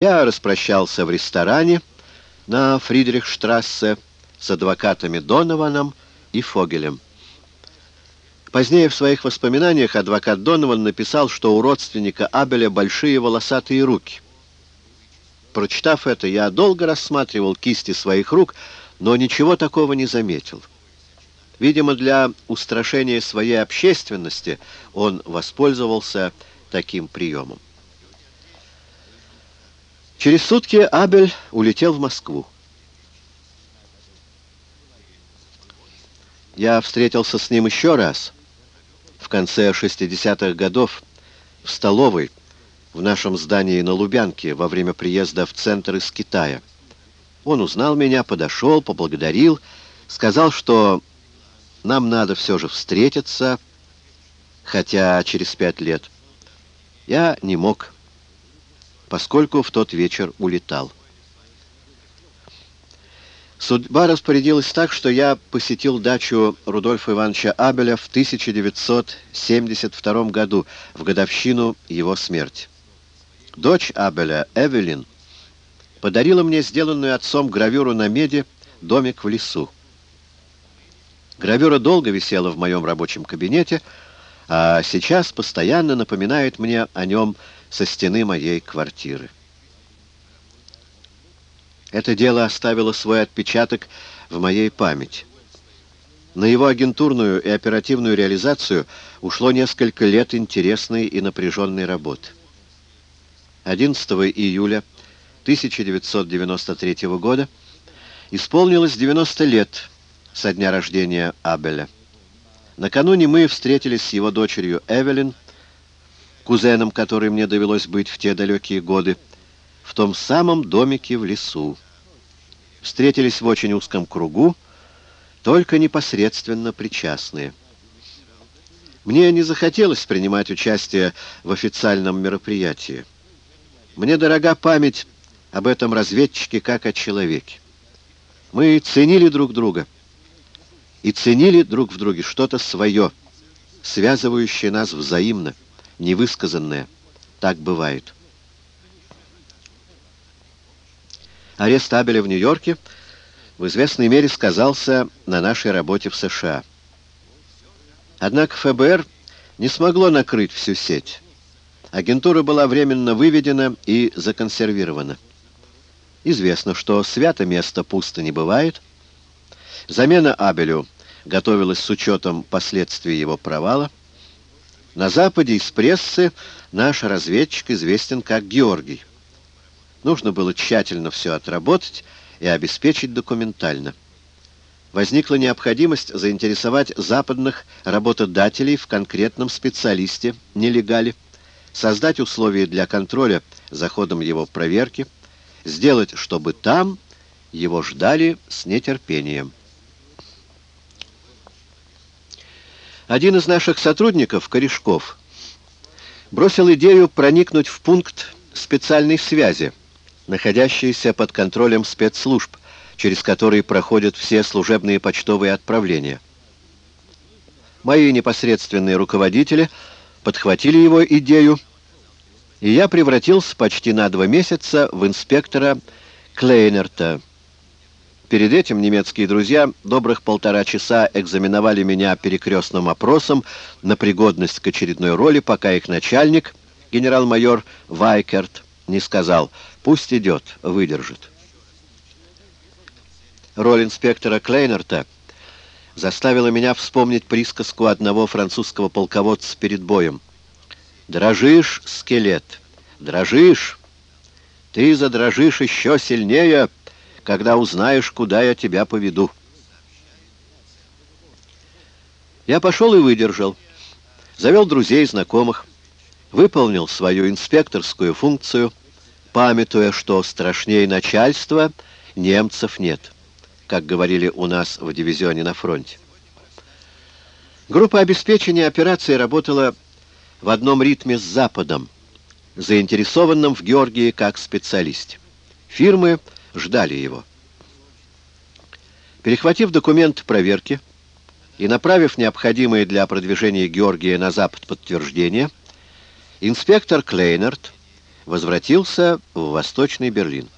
Я распрощался в ресторане на Фридрихштрассе с адвокатами Донованом и Фогелем. Позднее в своих воспоминаниях адвокат Донован написал, что у родственника Абеля большие волосатые руки. Прочитав это, я долго рассматривал кисти своих рук, но ничего такого не заметил. Видимо, для устрашения своей общественности он воспользовался таким приемом. Через сутки Абель улетел в Москву. Я встретился с ним еще раз, в конце 60-х годов, в столовой, в нашем здании на Лубянке, во время приезда в центр из Китая. Он узнал меня, подошел, поблагодарил, сказал, что нам надо все же встретиться, хотя через пять лет. Я не мог, поскольку в тот вечер улетал. Судьба распорядилась так, что я посетил дачу Рудольфа Ивановича Абеля в 1972 году, в годовщину его смерти. Дочь Абеля, Эвелин, подарила мне сделанную отцом гравюру на меди «Домик в лесу». Гравюра долго висела в моем рабочем кабинете, а сейчас постоянно напоминает мне о нем со стены моей квартиры. Это дело оставило свой отпечаток в моей памяти. На его агентурную и оперативную реализацию ушло несколько лет интересной и напряженной работы. 11 июля 1993 года исполнилось 90 лет со дня рождения Абеля. Накануне мы встретились с его дочерью Эвелин, кузеном, который мне довелось быть в те далекие годы, в том самом домике в лесу. Встретились в очень узком кругу, только непосредственно причастные. Мне не захотелось принимать участие в официальном мероприятии. Мне дорога память об этом разведчике как о человеке. Мы ценили друг друга и ценили друг в друге что-то свое, связывающее нас взаимно, невысказанное. Так бывает. Арест Абеля в Нью-Йорке в известной мере сказался на нашей работе в США. Однако ФБР не смогло накрыть всю сеть. Агентура была временно выведена и законсервирована. Известно, что свято место пусто не бывает. Замена Абелю готовилась с учетом последствий его провала. На Западе из прессы наш разведчик известен как Георгий. Нужно было тщательно все отработать и обеспечить документально. Возникла необходимость заинтересовать западных работодателей в конкретном специалисте, нелегале, создать условия для контроля за ходом его проверки, сделать, чтобы там его ждали с нетерпением. Один из наших сотрудников, Корешков, бросил идею проникнуть в пункт специальной связи, находящиеся под контролем спецслужб, через которые проходят все служебные почтовые отправления. Мои непосредственные руководители подхватили его идею, и я превратился почти на два месяца в инспектора Клейнерта. Перед этим немецкие друзья добрых полтора часа экзаменовали меня перекрестным опросом на пригодность к очередной роли, пока их начальник, генерал-майор Вайкерт, не сказал «пусть идет, выдержит». Роль инспектора Клейнерта заставила меня вспомнить присказку одного французского полководца перед боем. «Дрожишь, скелет, дрожишь, ты задрожишь еще сильнее, когда узнаешь, куда я тебя поведу». Я пошел и выдержал. Завел друзей, знакомых, выполнил свою инспекторскую функцию, памятуя, что страшнее начальства немцев нет, как говорили у нас в дивизионе на фронте. Группа обеспечения операции работала в одном ритме с Западом, заинтересованным в Георгии как специалисте. Фирмы ждали его. Перехватив документ проверки и направив необходимые для продвижения Георгия на Запад подтверждения, инспектор Клейнерт возвратился в Восточный Берлин.